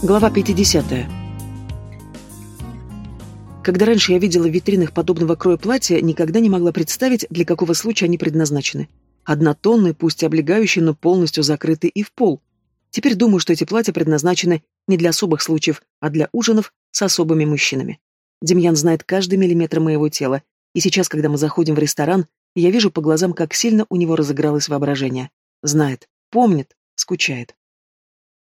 Глава 50. Когда раньше я видела в витринах подобного кроя платья, никогда не могла представить, для какого случая они предназначены. Однотонные, пусть и облегающие, но полностью закрыты и в пол. Теперь думаю, что эти платья предназначены не для особых случаев, а для ужинов с особыми мужчинами. Демьян знает каждый миллиметр моего тела, и сейчас, когда мы заходим в ресторан, я вижу по глазам, как сильно у него разыгралось воображение. Знает, помнит, скучает.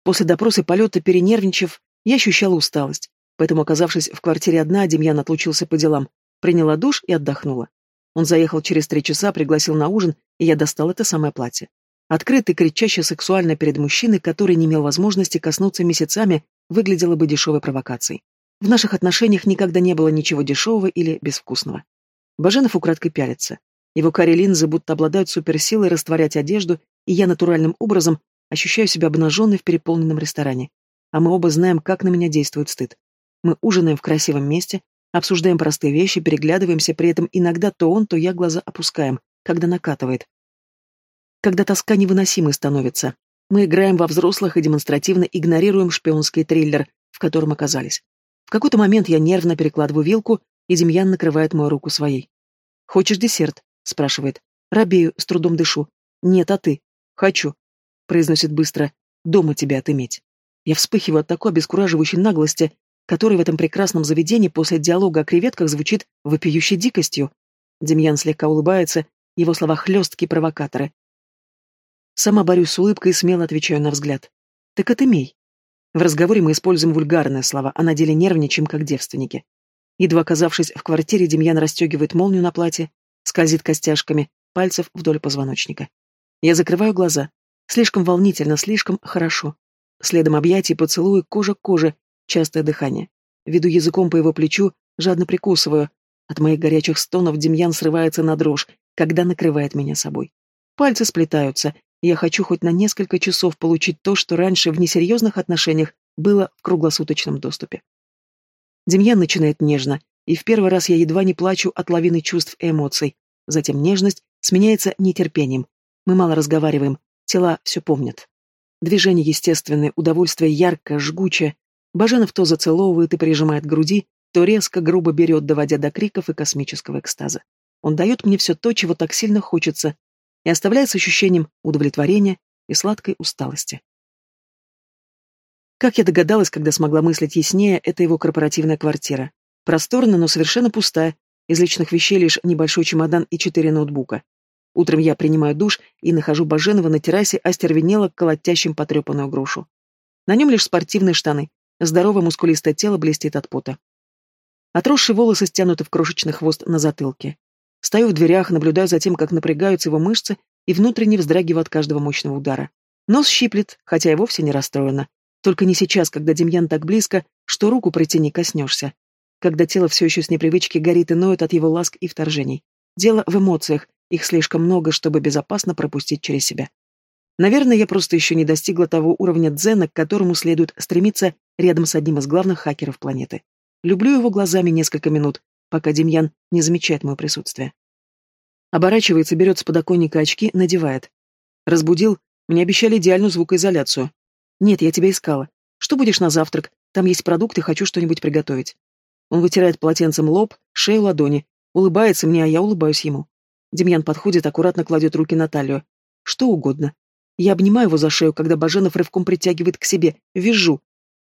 После допроса полета, перенервничав, я ощущала усталость, поэтому, оказавшись в квартире одна, Демьян отлучился по делам, приняла душ и отдохнула. Он заехал через три часа, пригласил на ужин, и я достал это самое платье. Открытый, кричаще сексуально перед мужчиной, который не имел возможности коснуться месяцами, выглядело бы дешевой провокацией. В наших отношениях никогда не было ничего дешевого или безвкусного. Баженов украдкой пялится. Его карие линзы будто обладают суперсилой растворять одежду, и я натуральным образом Ощущаю себя обнаженной в переполненном ресторане. А мы оба знаем, как на меня действует стыд. Мы ужинаем в красивом месте, обсуждаем простые вещи, переглядываемся, при этом иногда то он, то я глаза опускаем, когда накатывает. Когда тоска невыносимой становится. Мы играем во взрослых и демонстративно игнорируем шпионский триллер, в котором оказались. В какой-то момент я нервно перекладываю вилку, и Демьян накрывает мою руку своей. «Хочешь десерт?» — спрашивает. Робею, с трудом дышу. «Нет, а ты?» «Хочу произносит быстро, дома тебя отыметь. Я вспыхиваю от такой обескураживающей наглости, которая в этом прекрасном заведении после диалога о креветках звучит вопиющей дикостью. Демьян слегка улыбается, его слова хлесткие провокаторы. Сама борюсь с улыбкой и смело отвечаю на взгляд. Так отымей. В разговоре мы используем вульгарные слова, а на деле нервничаем, как девственники. Едва оказавшись в квартире, Демьян расстегивает молнию на платье, скользит костяшками пальцев вдоль позвоночника. Я закрываю глаза, Слишком волнительно, слишком хорошо. Следом объятий, поцелуи, кожа к коже, частое дыхание. Веду языком по его плечу, жадно прикусываю. От моих горячих стонов Демьян срывается на дрожь, когда накрывает меня собой. Пальцы сплетаются, и я хочу хоть на несколько часов получить то, что раньше в несерьезных отношениях было в круглосуточном доступе. Демьян начинает нежно, и в первый раз я едва не плачу от лавины чувств и эмоций. Затем нежность сменяется нетерпением. Мы мало разговариваем, Тела все помнят. Движение естественное, удовольствие яркое, жгучее. Баженов то зацеловывает и прижимает к груди, то резко, грубо берет, доводя до криков и космического экстаза. Он дает мне все то, чего так сильно хочется, и оставляет с ощущением удовлетворения и сладкой усталости. Как я догадалась, когда смогла мыслить яснее, это его корпоративная квартира. Просторная, но совершенно пустая, из личных вещей лишь небольшой чемодан и четыре ноутбука. Утром я принимаю душ и нахожу Баженова на террасе, остервенело колотящим потрепанную грушу. На нем лишь спортивные штаны. Здоровое мускулистое тело блестит от пота. Отросшие волосы стянуты в крошечный хвост на затылке. Стою в дверях, наблюдаю за тем, как напрягаются его мышцы, и внутренне вздрагиваю от каждого мощного удара. Нос щиплет, хотя и вовсе не расстроена. Только не сейчас, когда Демьян так близко, что руку пройти не коснешься. Когда тело все еще с непривычки горит и ноет от его ласк и вторжений. Дело в эмоциях, их слишком много, чтобы безопасно пропустить через себя. Наверное, я просто еще не достигла того уровня дзена, к которому следует стремиться рядом с одним из главных хакеров планеты. Люблю его глазами несколько минут, пока Демьян не замечает мое присутствие. Оборачивается, берет с подоконника очки, надевает. Разбудил. Мне обещали идеальную звукоизоляцию. Нет, я тебя искала. Что будешь на завтрак? Там есть продукты, хочу что-нибудь приготовить. Он вытирает полотенцем лоб, шею, ладони. Улыбается мне, а я улыбаюсь ему. Демьян подходит, аккуратно кладет руки на талию. Что угодно. Я обнимаю его за шею, когда Баженов рывком притягивает к себе. Вижу.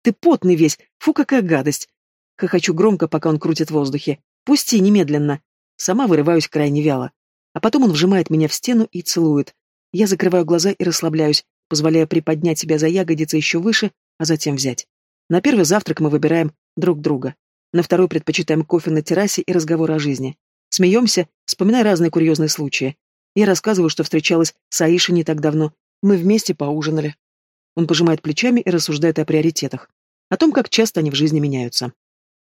Ты потный весь. Фу, какая гадость. Хохочу громко, пока он крутит в воздухе. Пусти, немедленно. Сама вырываюсь крайне вяло. А потом он вжимает меня в стену и целует. Я закрываю глаза и расслабляюсь, позволяя приподнять себя за ягодицы еще выше, а затем взять. На первый завтрак мы выбираем друг друга. На второй предпочитаем кофе на террасе и разговор о жизни. Смеемся, вспоминая разные курьезные случаи. Я рассказываю, что встречалась с Аишей не так давно. Мы вместе поужинали. Он пожимает плечами и рассуждает о приоритетах. О том, как часто они в жизни меняются.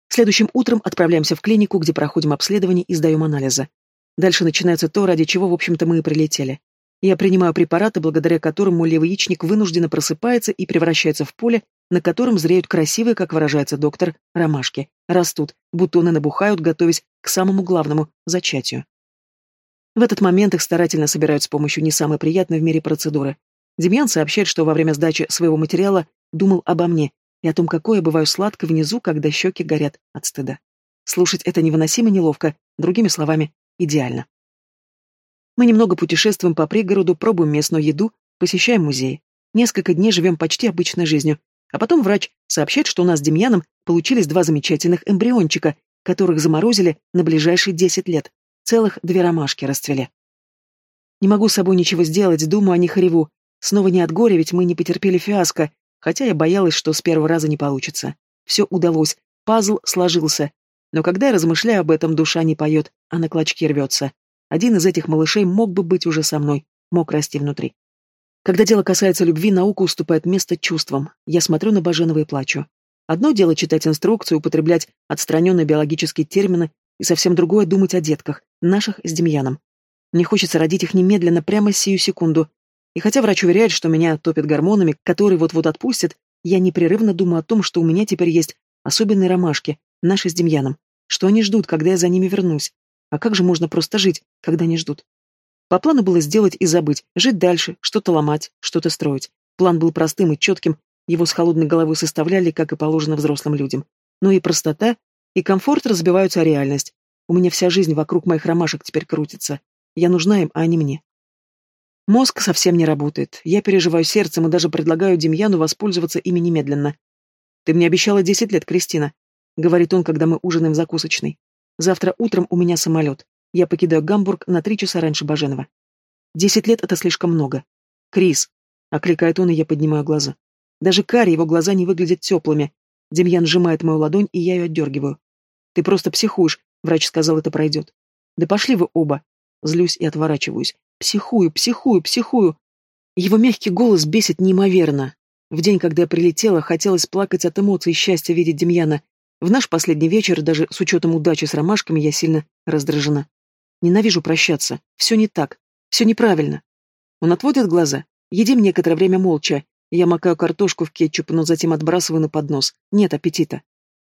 Следующим утром отправляемся в клинику, где проходим обследование и сдаем анализы. Дальше начинается то, ради чего, в общем-то, мы и прилетели. Я принимаю препараты, благодаря которым мой левый яичник вынужденно просыпается и превращается в поле, на котором зреют красивые, как выражается доктор, ромашки. Растут, бутоны набухают, готовясь к самому главному – зачатию. В этот момент их старательно собирают с помощью не самой приятной в мире процедуры. Демьян сообщает, что во время сдачи своего материала думал обо мне, и о том, какое я бываю сладко внизу, когда щеки горят от стыда. Слушать это невыносимо неловко, другими словами, идеально. Мы немного путешествуем по пригороду, пробуем местную еду, посещаем музеи. Несколько дней живем почти обычной жизнью, а потом врач сообщает, что у нас с Демьяном получились два замечательных эмбриончика, которых заморозили на ближайшие десять лет. Целых две ромашки расцвели. Не могу с собой ничего сделать, думаю о них реву. Снова не от горя, ведь мы не потерпели фиаско, хотя я боялась, что с первого раза не получится. Все удалось, пазл сложился. Но когда я размышляю об этом, душа не поет, а на клочки рвется. Один из этих малышей мог бы быть уже со мной, мог расти внутри. Когда дело касается любви, наука уступает место чувствам. Я смотрю на Баженова и плачу. Одно дело читать инструкцию, употреблять отстраненные биологические термины, и совсем другое думать о детках, наших с Демьяном. Мне хочется родить их немедленно, прямо сию секунду. И хотя врач уверяет, что меня топят гормонами, которые вот-вот отпустят, я непрерывно думаю о том, что у меня теперь есть особенные ромашки, наши с Демьяном, что они ждут, когда я за ними вернусь. А как же можно просто жить, когда не ждут? По плану было сделать и забыть, жить дальше, что-то ломать, что-то строить. План был простым и четким, его с холодной головой составляли, как и положено взрослым людям. Но и простота, и комфорт разбиваются о реальность. У меня вся жизнь вокруг моих ромашек теперь крутится. Я нужна им, а они мне. Мозг совсем не работает. Я переживаю сердцем и даже предлагаю Демьяну воспользоваться ими немедленно. «Ты мне обещала десять лет, Кристина», — говорит он, когда мы ужинаем в закусочной. «Завтра утром у меня самолет. Я покидаю Гамбург на три часа раньше Баженова. Десять лет — это слишком много. Крис, — окликает он, и я поднимаю глаза. Даже Кари его глаза не выглядят теплыми. Демьян сжимает мою ладонь, и я ее отдергиваю. Ты просто психуешь, врач сказал, это пройдет. Да пошли вы оба. Злюсь и отворачиваюсь. Психую, психую, психую. Его мягкий голос бесит неимоверно. В день, когда я прилетела, хотелось плакать от эмоций счастья видеть Демьяна. В наш последний вечер, даже с учетом удачи с ромашками, я сильно раздражена. Ненавижу прощаться. Все не так. Все неправильно. Он отводит глаза. Едим некоторое время молча. Я макаю картошку в кетчуп, но затем отбрасываю на поднос. Нет аппетита.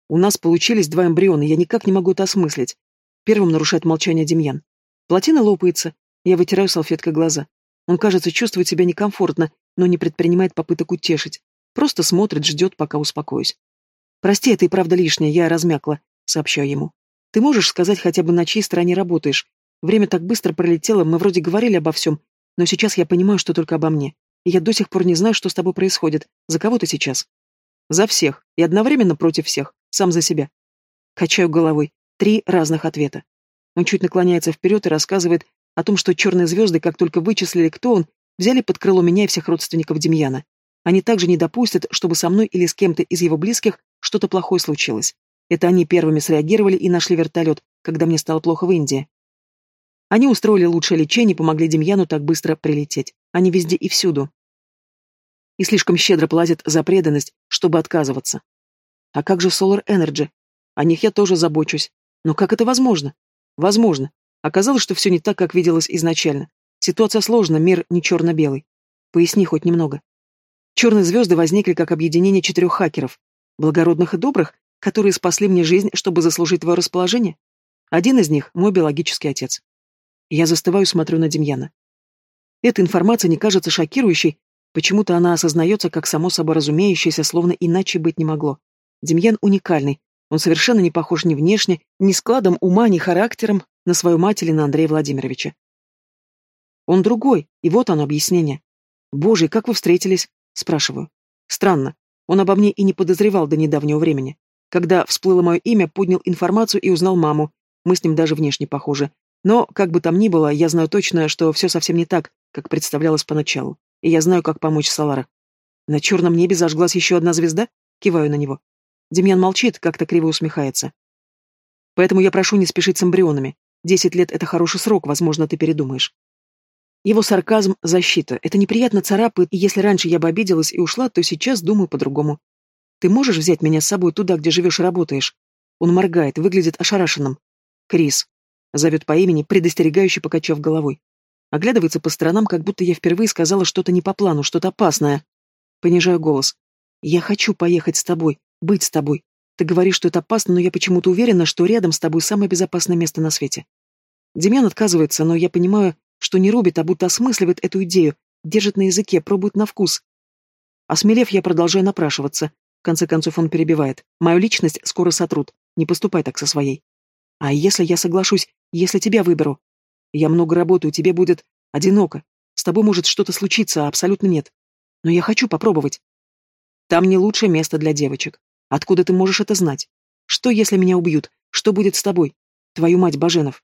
У нас получились два эмбриона, я никак не могу это осмыслить. Первым нарушает молчание Демьян. Плотина лопается. Я вытираю салфеткой глаза. Он, кажется, чувствует себя некомфортно, но не предпринимает попыток утешить. Просто смотрит, ждет, пока успокоюсь. «Прости, это и правда лишнее, я размякла», — сообщаю ему. Ты можешь сказать хотя бы, на чьей стороне работаешь? Время так быстро пролетело, мы вроде говорили обо всем, но сейчас я понимаю, что только обо мне. И я до сих пор не знаю, что с тобой происходит. За кого ты сейчас? За всех. И одновременно против всех. Сам за себя. Качаю головой. Три разных ответа. Он чуть наклоняется вперед и рассказывает о том, что черные звезды, как только вычислили, кто он, взяли под крыло меня и всех родственников Демьяна. Они также не допустят, чтобы со мной или с кем-то из его близких что-то плохое случилось. Это они первыми среагировали и нашли вертолет, когда мне стало плохо в Индии. Они устроили лучшее лечение и помогли Демьяну так быстро прилететь. Они везде и всюду. И слишком щедро платят за преданность, чтобы отказываться. А как же Solar Energy? О них я тоже забочусь. Но как это возможно? Возможно. Оказалось, что все не так, как виделось изначально. Ситуация сложна, мир не черно-белый. Поясни хоть немного. Черные звезды возникли как объединение четырех хакеров. Благородных и добрых, которые спасли мне жизнь, чтобы заслужить твое расположение? Один из них — мой биологический отец. Я застываю, смотрю на Демьяна. Эта информация не кажется шокирующей, почему-то она осознается как само собой разумеющееся, словно иначе быть не могло. Демьян уникальный, он совершенно не похож ни внешне, ни складом ума, ни характером на свою мать или на Андрея Владимировича. Он другой, и вот оно объяснение. «Боже, как вы встретились?» — спрашиваю. Странно, он обо мне и не подозревал до недавнего времени. Когда всплыло мое имя, поднял информацию и узнал маму. Мы с ним даже внешне похожи. Но, как бы там ни было, я знаю точно, что все совсем не так, как представлялось поначалу. И я знаю, как помочь Салара. На черном небе зажглась еще одна звезда? Киваю на него. Демьян молчит, как-то криво усмехается. Поэтому я прошу не спешить с эмбрионами. Десять лет — это хороший срок, возможно, ты передумаешь. Его сарказм — защита. Это неприятно царапает, и если раньше я бы обиделась и ушла, то сейчас думаю по-другому. Ты можешь взять меня с собой туда, где живешь и работаешь?» Он моргает, выглядит ошарашенным. «Крис», — зовет по имени, предостерегающе покачав головой. Оглядывается по сторонам, как будто я впервые сказала что-то не по плану, что-то опасное. Понижаю голос. «Я хочу поехать с тобой, быть с тобой. Ты говоришь, что это опасно, но я почему-то уверена, что рядом с тобой самое безопасное место на свете». Демьян отказывается, но я понимаю, что не рубит, а будто осмысливает эту идею, держит на языке, пробует на вкус. Осмелев, я продолжаю напрашиваться. В конце концов он перебивает. Мою личность скоро сотрут. Не поступай так со своей. А если я соглашусь, если тебя выберу? Я много работаю, тебе будет одиноко. С тобой может что-то случиться, а абсолютно нет. Но я хочу попробовать. Там не лучшее место для девочек. Откуда ты можешь это знать? Что, если меня убьют? Что будет с тобой? Твою мать, Баженов.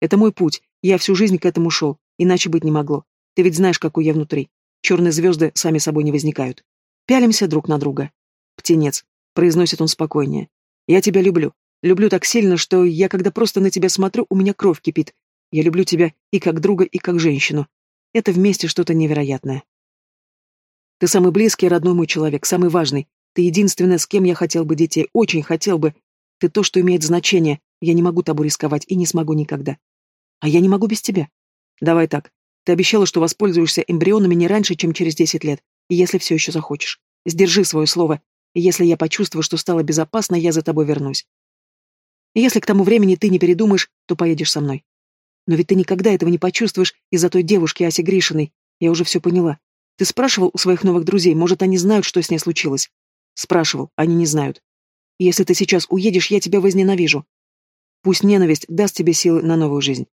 Это мой путь. Я всю жизнь к этому шел. Иначе быть не могло. Ты ведь знаешь, какой я внутри. Черные звезды сами собой не возникают. Пялимся друг на друга. Птенец. Произносит он спокойнее. Я тебя люблю. Люблю так сильно, что я, когда просто на тебя смотрю, у меня кровь кипит. Я люблю тебя и как друга, и как женщину. Это вместе что-то невероятное. Ты самый близкий и родной мой человек, самый важный. Ты единственная, с кем я хотел бы детей, очень хотел бы. Ты то, что имеет значение. Я не могу тобой рисковать и не смогу никогда. А я не могу без тебя. Давай так. Ты обещала, что воспользуешься эмбрионами не раньше, чем через десять лет, если все еще захочешь. Сдержи свое слово. Если я почувствую, что стало безопасно, я за тобой вернусь. Если к тому времени ты не передумаешь, то поедешь со мной. Но ведь ты никогда этого не почувствуешь из-за той девушки Аси Гришиной. Я уже все поняла. Ты спрашивал у своих новых друзей, может, они знают, что с ней случилось? Спрашивал, они не знают. Если ты сейчас уедешь, я тебя возненавижу. Пусть ненависть даст тебе силы на новую жизнь.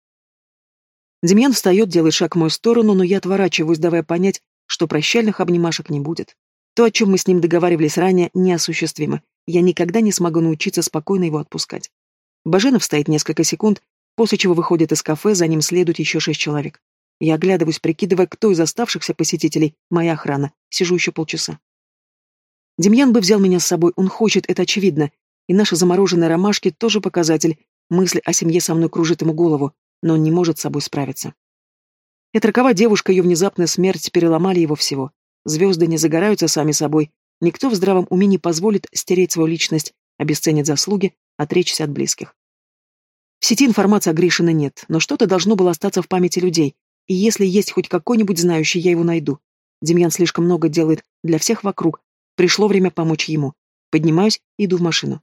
Демьян встает, делает шаг в мою сторону, но я отворачиваюсь, давая понять, что прощальных обнимашек не будет. То, о чем мы с ним договаривались ранее, неосуществимо. Я никогда не смогу научиться спокойно его отпускать. Баженов стоит несколько секунд, после чего выходит из кафе, за ним следует еще шесть человек. Я оглядываюсь, прикидывая, кто из оставшихся посетителей моя охрана. Сижу еще полчаса. Демьян бы взял меня с собой, он хочет, это очевидно. И наши замороженные ромашки тоже показатель. Мысли о семье со мной кружит ему голову, но он не может с собой справиться. Эта роковая девушка, ее внезапная смерть переломали его всего. Звезды не загораются сами собой. Никто в здравом уме не позволит стереть свою личность, обесценить заслуги, отречься от близких. В сети информации о Гришине нет, но что-то должно было остаться в памяти людей, и если есть хоть какой-нибудь знающий, я его найду. Демьян слишком много делает для всех вокруг. Пришло время помочь ему. Поднимаюсь, иду в машину.